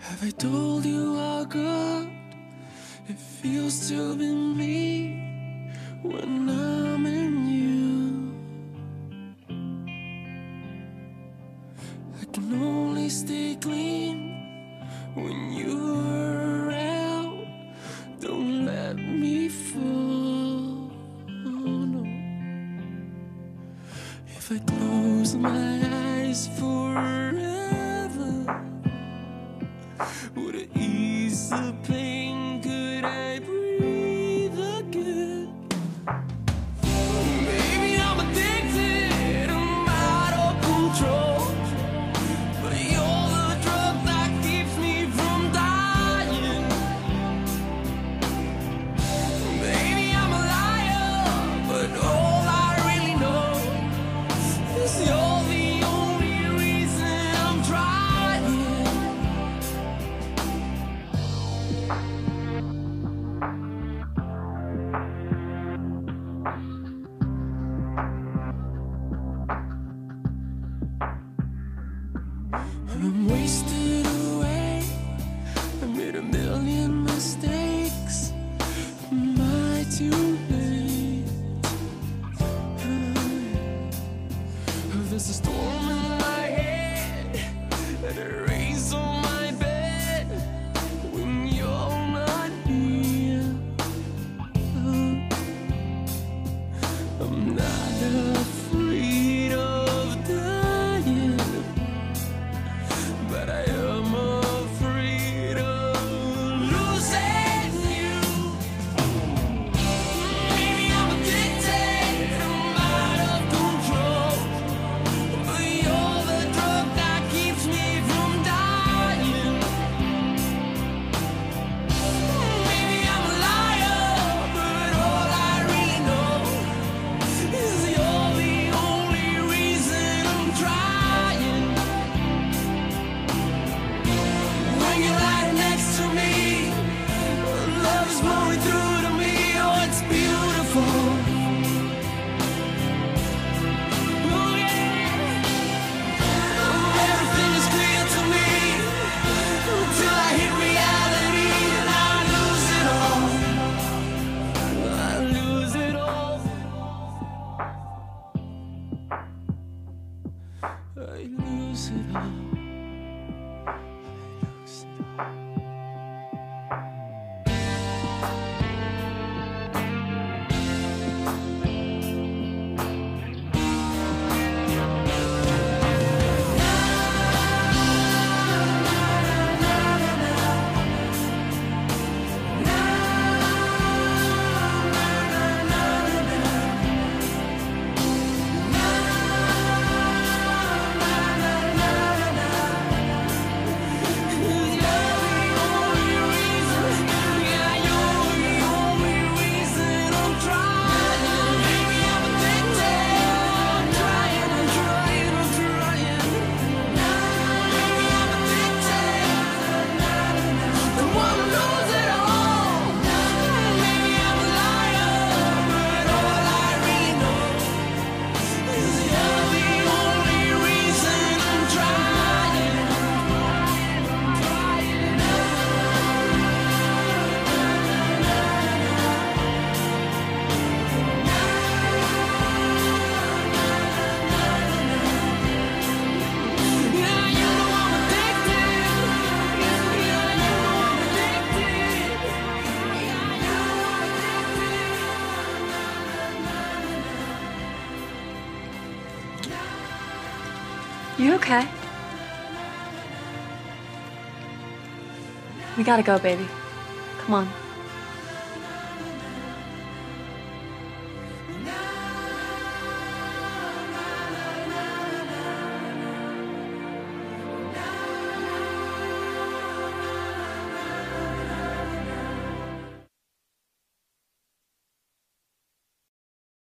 Have I told you how good it feels to be me when I'm in you? I can only stay clean when you're around. Don't let me fall. Oh, no. If I close my eyes forever would ease the pain. I'm not. I lose it all. You okay? We gotta go, baby. Come on.